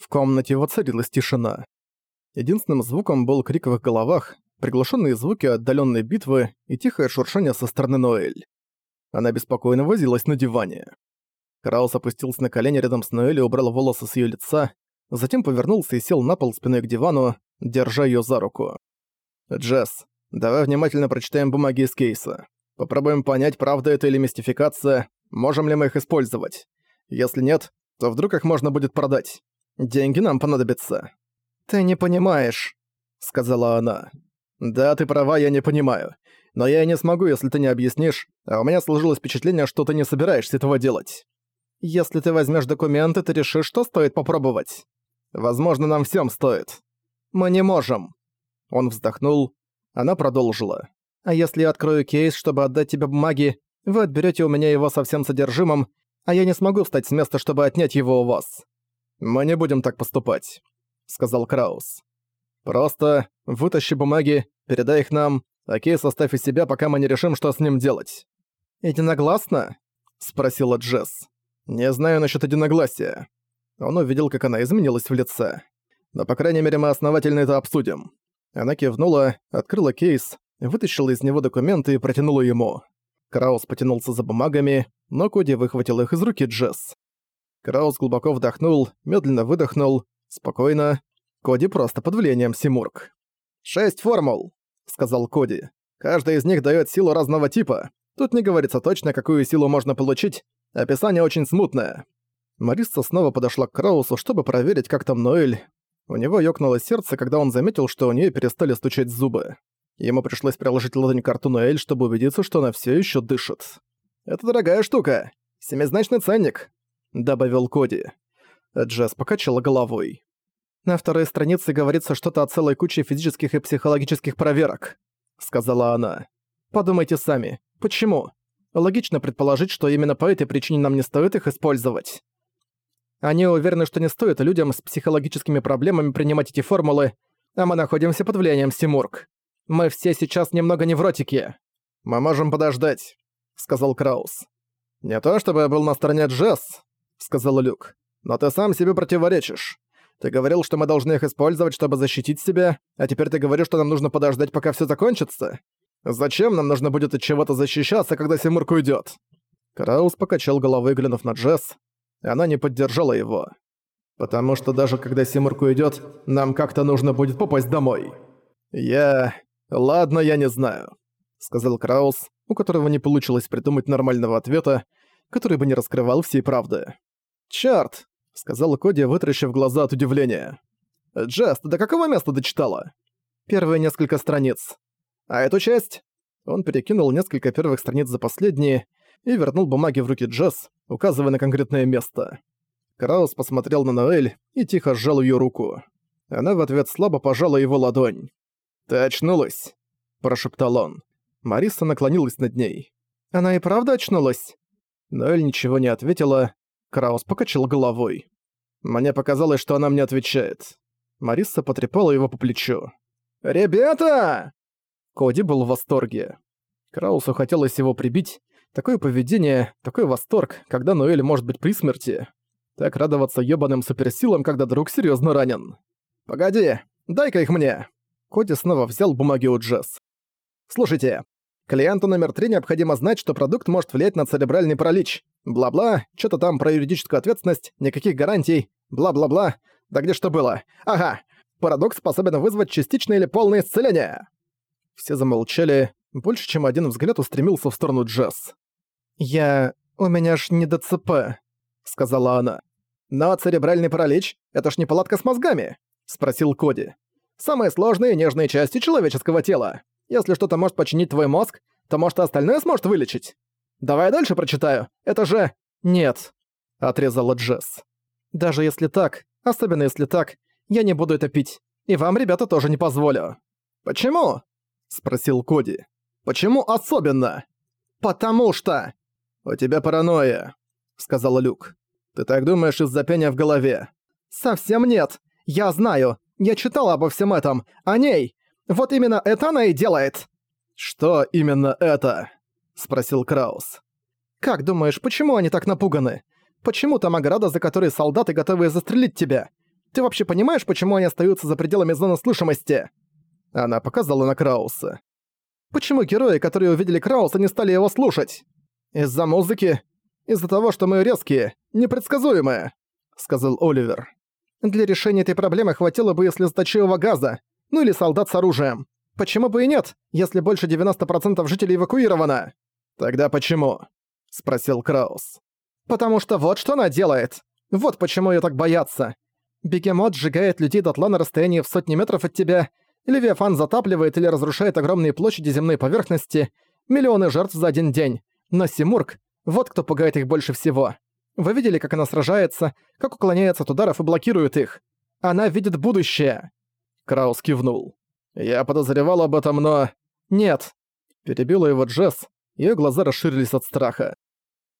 В комнате воцарилась тишина. Единственным звуком был крик в их головах, приглушенные звуки отдаленной битвы и тихое шуршание со стороны Ноэль. Она беспокойно возилась на диване. Краус опустился на колени рядом с Ноэль и убрал волосы с ее лица, затем повернулся и сел на пол спиной к дивану, держа ее за руку. «Джесс, давай внимательно прочитаем бумаги из кейса. Попробуем понять, правда это или мистификация, можем ли мы их использовать. Если нет, то вдруг их можно будет продать. Деньги нам понадобятся». «Ты не понимаешь», — сказала она. «Да, ты права, я не понимаю. Но я и не смогу, если ты не объяснишь, а у меня сложилось впечатление, что ты не собираешься этого делать. Если ты возьмешь документы, ты решишь, что стоит попробовать. Возможно, нам всем стоит. Мы не можем». Он вздохнул. Она продолжила. «А если я открою кейс, чтобы отдать тебе бумаги, вы отберете у меня его со всем содержимым, а я не смогу встать с места, чтобы отнять его у вас». «Мы не будем так поступать», — сказал Краус. Просто вытащи бумаги, передай их нам, а кейс оставь из себя, пока мы не решим, что с ним делать». «Единогласно?» — спросила Джесс. «Не знаю насчет единогласия». Он увидел, как она изменилась в лице. «Но, по крайней мере, мы основательно это обсудим». Она кивнула, открыла кейс, вытащила из него документы и протянула ему. Краус потянулся за бумагами, но Коди выхватил их из руки Джесс. Краус глубоко вдохнул, медленно выдохнул, спокойно, Коди просто под влиянием Симург. «Шесть формул», — сказал Коди. «Каждая из них дает силу разного типа. Тут не говорится точно, какую силу можно получить. Описание очень смутное». Мариса снова подошла к Краусу, чтобы проверить, как там Ноэль. У него ёкнуло сердце, когда он заметил, что у нее перестали стучать зубы. Ему пришлось приложить ладонь к рту Ноэль, чтобы убедиться, что она все еще дышит. «Это дорогая штука. Семизначный ценник», — добавил Коди. Джесс покачала головой. На второй странице говорится что-то о целой куче физических и психологических проверок», — сказала она. «Подумайте сами. Почему? Логично предположить, что именно по этой причине нам не стоит их использовать. Они уверены, что не стоит людям с психологическими проблемами принимать эти формулы, а мы находимся под влиянием Симург. Мы все сейчас немного невротики. Мы можем подождать», — сказал Краус. «Не то чтобы я был на стороне Джесс», — сказал Люк, — «но ты сам себе противоречишь. Ты говорил, что мы должны их использовать, чтобы защитить себя, а теперь ты говоришь, что нам нужно подождать, пока все закончится? Зачем нам нужно будет от чего-то защищаться, когда Симурк уйдет? Краус покачал головой, глянув на Джесс. Она не поддержала его. «Потому что даже когда Симурк уйдет, нам как-то нужно будет попасть домой». «Я... Ладно, я не знаю», — сказал Краус, у которого не получилось придумать нормального ответа, который бы не раскрывал всей правды. «Чёрт, — сказал Коди, вытращив глаза от удивления. «Джесс, ты до какого места дочитала?» «Первые несколько страниц». «А эту часть?» Он перекинул несколько первых страниц за последние и вернул бумаги в руки Джесс, указывая на конкретное место. Краус посмотрел на Ноэль и тихо сжал ее руку. Она в ответ слабо пожала его ладонь. «Ты очнулась?» – прошептал он. Мариса наклонилась над ней. «Она и правда очнулась?» Ноэль ничего не ответила, Краус покачал головой. Мне показалось, что она мне отвечает. Мариса потрепала его по плечу. «Ребята!» Коди был в восторге. Краусу хотелось его прибить. Такое поведение, такой восторг, когда Ноэль может быть при смерти. Так радоваться ёбаным суперсилам, когда друг серьезно ранен. «Погоди, дай-ка их мне!» Коди снова взял бумаги у Джесс. «Слушайте, Клиенту номер три необходимо знать, что продукт может влиять на церебральный паралич. Бла-бла, что-то там про юридическую ответственность, никаких гарантий, бла-бла-бла. Да где что было? Ага, парадокс способен вызвать частичное или полное исцеление. Все замолчали, больше чем один взгляд устремился в сторону Джесс. «Я... у меня ж не ДЦП», — сказала она. «Но церебральный паралич — это ж не палатка с мозгами?» — спросил Коди. «Самые сложные и нежные части человеческого тела. Если что-то может починить твой мозг, то, может, остальное сможет вылечить? Давай я дальше прочитаю. Это же... Нет. Отрезала Джесс. Даже если так, особенно если так, я не буду это пить. И вам, ребята, тоже не позволю. Почему? Спросил Коди. Почему особенно? Потому что... У тебя паранойя, сказал Люк. Ты так думаешь из-за пения в голове? Совсем нет. Я знаю. Я читал обо всем этом. О ней. Вот именно это она и делает!» «Что именно это?» — спросил Краус. «Как думаешь, почему они так напуганы? Почему там ограда, за которой солдаты готовы застрелить тебя? Ты вообще понимаешь, почему они остаются за пределами зоны слышимости?» Она показала на Крауса. «Почему герои, которые увидели Крауса, не стали его слушать? Из-за музыки? Из-за того, что мы резкие, непредсказуемые», — сказал Оливер. «Для решения этой проблемы хватило бы, если заточивого газа, ну или солдат с оружием. Почему бы и нет, если больше 90% жителей эвакуировано?» «Тогда почему?» — спросил Краус. «Потому что вот что она делает. Вот почему её так боятся. Бегемот сжигает людей дотла на расстоянии в сотни метров от тебя, Левиафан затапливает или разрушает огромные площади земной поверхности, миллионы жертв за один день. Но Симург — вот кто пугает их больше всего. Вы видели, как она сражается, как уклоняется от ударов и блокирует их? Она видит будущее!» Краус кивнул. «Я подозревал об этом, но...» «Нет». Перебила его Джесс, её глаза расширились от страха.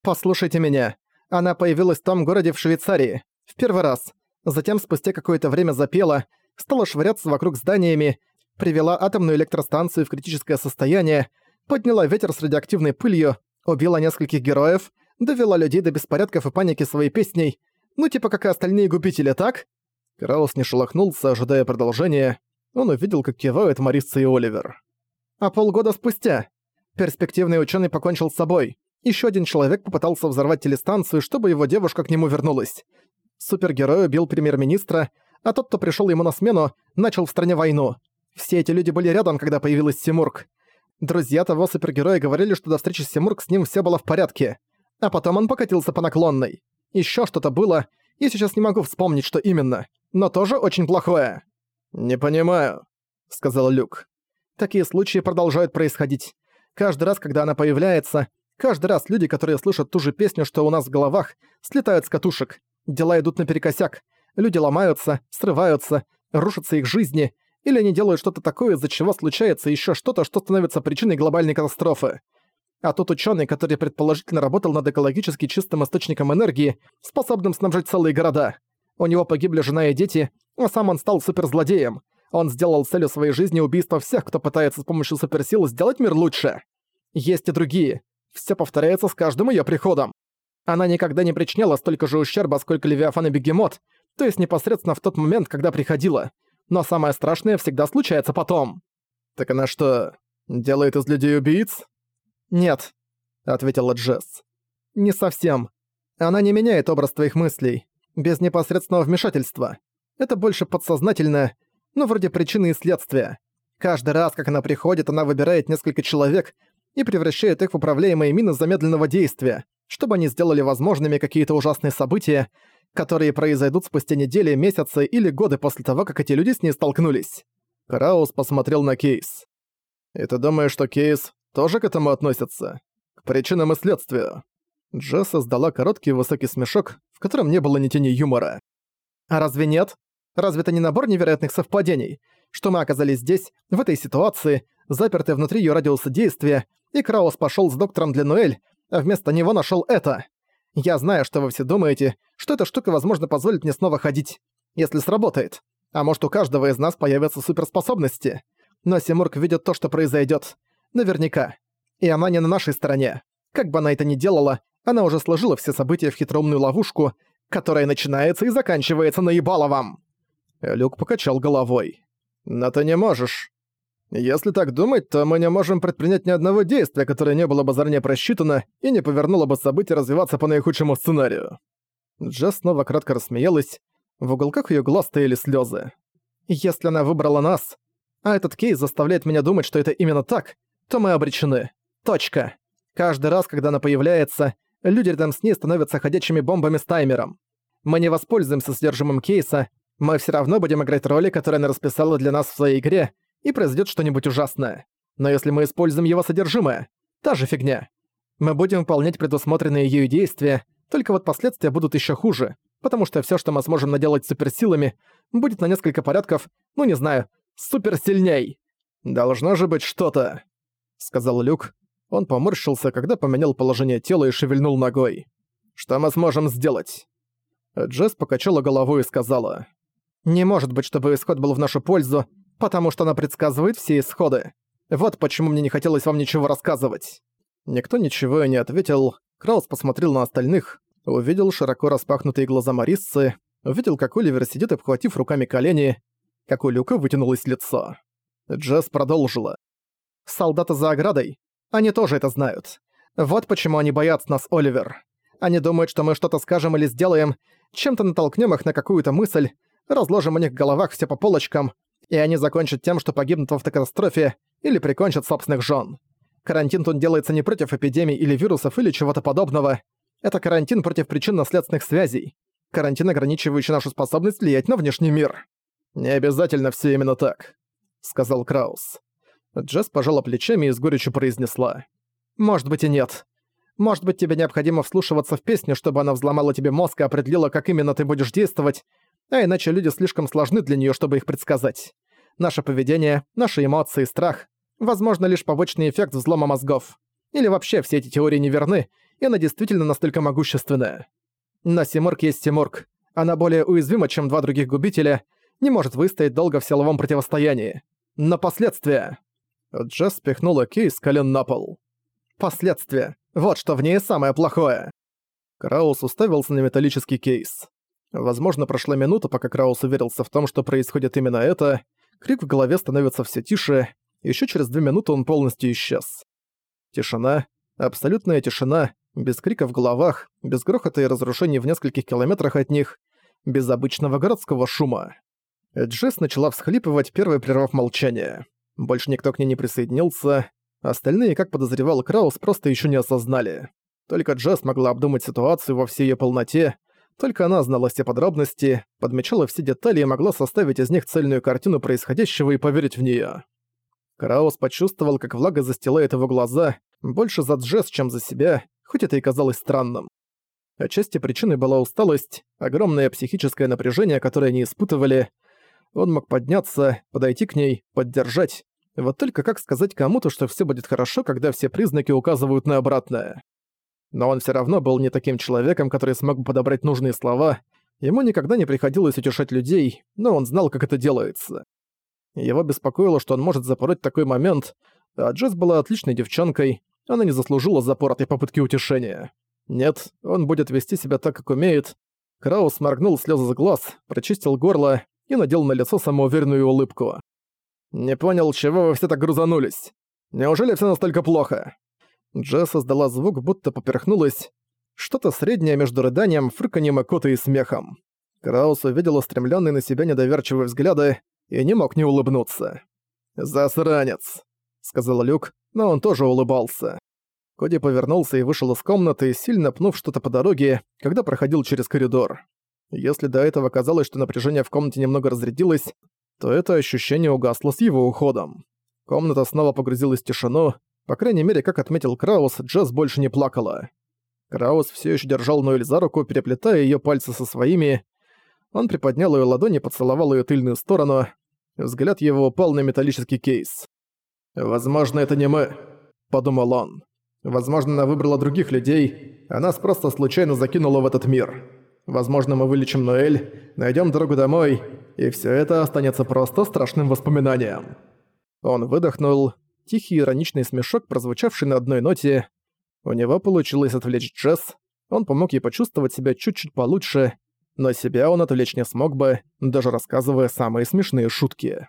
«Послушайте меня. Она появилась в том городе в Швейцарии. В первый раз. Затем спустя какое-то время запела, стала швыряться вокруг зданиями, привела атомную электростанцию в критическое состояние, подняла ветер с радиоактивной пылью, убила нескольких героев, довела людей до беспорядков и паники своей песней, ну типа как и остальные губители, так?» Краус не шелохнулся, ожидая продолжения. Он увидел, как кивают Марисса и Оливер. А полгода спустя перспективный ученый покончил с собой. Еще один человек попытался взорвать телестанцию, чтобы его девушка к нему вернулась. Супергерой убил премьер-министра, а тот, кто пришел ему на смену, начал в стране войну. Все эти люди были рядом, когда появилась Симург. Друзья того супергероя говорили, что до встречи с Симург с ним все было в порядке. А потом он покатился по наклонной. Еще что-то было, и сейчас не могу вспомнить, что именно. Но тоже очень плохое. «Не понимаю», — сказал Люк. Такие случаи продолжают происходить. Каждый раз, когда она появляется, каждый раз люди, которые слышат ту же песню, что у нас в головах, слетают с катушек. Дела идут наперекосяк. Люди ломаются, срываются, рушатся их жизни, или они делают что-то такое, из-за чего случается еще что-то, что становится причиной глобальной катастрофы. А тот ученый, который предположительно работал над экологически чистым источником энергии, способным снабжать целые города. У него погибли жена и дети, а сам он стал суперзлодеем. Он сделал целью своей жизни убийство всех, кто пытается с помощью суперсил сделать мир лучше. Есть и другие. Все повторяется с каждым ее приходом. Она никогда не причиняла столько же ущерба, сколько Левиафан и Бегемот, то есть непосредственно в тот момент, когда приходила. Но самое страшное всегда случается потом. «Так она что, делает из людей убийц?» «Нет», — ответила Джесс. «Не совсем. Она не меняет образ твоих мыслей, без непосредственного вмешательства. Это больше подсознательно, ну вроде причины и следствия. Каждый раз, как она приходит, она выбирает несколько человек и превращает их в управляемые мины замедленного действия, чтобы они сделали возможными какие-то ужасные события, которые произойдут спустя недели, месяцы или годы после того, как эти люди с ней столкнулись. Краус посмотрел на Кейс. «И ты думаешь, что Кейс тоже к этому относится? К причинам и следствию?» Джесса сдала короткий высокий смешок, в котором не было ни тени юмора. «А разве нет? Разве это не набор невероятных совпадений? Что мы оказались здесь, в этой ситуации, заперты внутри ее радиуса действия, и Краус пошел с доктором для Нуэль, а вместо него нашел это. Я знаю, что вы все думаете, что эта штука, возможно, позволит мне снова ходить, если сработает. А может, у каждого из нас появятся суперспособности. Но Симург видит то, что произойдет. Наверняка. И она не на нашей стороне. Как бы она это ни делала, она уже сложила все события в хитроумную ловушку, которая начинается и заканчивается наебаловом. Люк покачал головой. «Но ты не можешь. Если так думать, то мы не можем предпринять ни одного действия, которое не было бы заранее просчитано и не повернуло бы события развиваться по наихудшему сценарию. Джесс снова кратко рассмеялась, в уголках её глаз стояли слёзы. «Если она выбрала нас, а этот кейс заставляет меня думать, что это именно так, то мы обречены. Точка. Каждый раз, когда она появляется, люди рядом с ней становятся ходячими бомбами с таймером. Мы не воспользуемся содержимым кейса, мы всё равно будем играть роли, которые она расписала для нас в своей игре, и произойдет что-нибудь ужасное. Но если мы используем его содержимое, та же фигня. Мы будем выполнять предусмотренные ею действия, только вот последствия будут еще хуже, потому что все, что мы сможем наделать суперсилами, будет на несколько порядков, ну не знаю, суперсильней. «Должно же быть что-то», — сказал Люк. Он поморщился, когда поменял положение тела и шевельнул ногой. «Что мы сможем сделать?» Джесс покачала головой и сказала. «Не может быть, чтобы исход был в нашу пользу, потому что она предсказывает все исходы. Вот почему мне не хотелось вам ничего рассказывать». Никто ничего не ответил. Краус посмотрел на остальных, увидел широко распахнутые глаза Мариссы, Увидел, как Оливер сидит, обхватив руками колени, как у Люка вытянулось лицо. Джесс продолжила. «Солдаты за оградой. Они тоже это знают. Вот почему они боятся нас, Оливер. Они думают, что мы что-то скажем или сделаем, чем-то натолкнем их на какую-то мысль, разложим у них в головах все по полочкам, и они закончат тем, что погибнут в автокатастрофе или прикончат собственных жен. Карантин тут делается не против эпидемий или вирусов или чего-то подобного. Это карантин против причинно-следственных связей. Карантин, ограничивающий нашу способность влиять на внешний мир. «Не обязательно все именно так», — сказал Краус. Джесс пожала плечами и с горечью произнесла. «Может быть и нет. Может быть, тебе необходимо вслушиваться в песню, чтобы она взломала тебе мозг и определила, как именно ты будешь действовать, а иначе люди слишком сложны для нее, чтобы их предсказать. Наше поведение, наши эмоции, страх — возможно, лишь побочный эффект взлома мозгов. Или вообще все эти теории неверны, и она действительно настолько могущественная. Но Симург есть Симург. Она более уязвима, чем два других губителя, не может выстоять долго в силовом противостоянии. Но последствия... Джесс спихнула кейс с колен на пол. Последствия. Вот что в ней самое плохое. Краус уставился на металлический кейс. Возможно, прошла минута, пока Краус уверился в том, что происходит именно это. Крик в голове становится все тише. Еще через две минуты он полностью исчез. Тишина. Абсолютная тишина. Без крика в головах, без грохота и разрушений в нескольких километрах от них, без обычного городского шума. Джесс начала всхлипывать, первой прервав молчание. Больше никто к ней не присоединился. Остальные, как подозревал Краус, просто еще не осознали. Только Джесс могла обдумать ситуацию во всей ее полноте, только она знала все подробности, подмечала все детали и могла составить из них цельную картину происходящего и поверить в нее. Краус почувствовал, как влага застилает его глаза, больше за Джесс, чем за себя, хоть это и казалось странным. Отчасти причиной была усталость, огромное психическое напряжение, которое они испытывали. Он мог подняться, подойти к ней, поддержать, вот только как сказать кому-то, что все будет хорошо, когда все признаки указывают на обратное? Но он все равно был не таким человеком, который смог бы подобрать нужные слова. Ему никогда не приходилось утешать людей, но он знал, как это делается. Его беспокоило, что он может запороть такой момент, а Джесс была отличной девчонкой, она не заслужила запор этой попытки утешения. Нет, он будет вести себя так, как умеет. Краус моргнул слезы с глаз, прочистил горло и надел на лицо самоуверенную улыбку. «Не понял, чего вы все так грузанулись? Неужели все настолько плохо?» Джесс создала звук, будто поперхнулась. Что-то среднее между рыданием, фырканьем и котой и смехом. Краус увидел устремленные на себя недоверчивые взгляды и не мог не улыбнуться. «Засранец», — сказал Люк, но он тоже улыбался. Коди повернулся и вышел из комнаты, сильно пнув что-то по дороге, когда проходил через коридор. Если до этого казалось, что напряжение в комнате немного разрядилось, то это ощущение угасло с его уходом. Комната снова погрузилась в тишину, по крайней мере, как отметил Краус, Джесс больше не плакала. Краус все еще держал Ноэль за руку, переплетая ее пальцы со своими. Он приподнял ее ладони, поцеловал ее тыльную сторону. Взгляд его упал на металлический кейс. «Возможно, это не мы», — подумал он. «Возможно, она выбрала других людей, а нас просто случайно закинула в этот мир». Возможно, мы вылечим Ноэль, найдем дорогу домой, и все это останется просто страшным воспоминанием». Он выдохнул. Тихий ироничный смешок, прозвучавший на одной ноте. У него получилось отвлечь Джесс. Он помог ей почувствовать себя чуть-чуть получше, но себя он отвлечь не смог бы, даже рассказывая самые смешные шутки.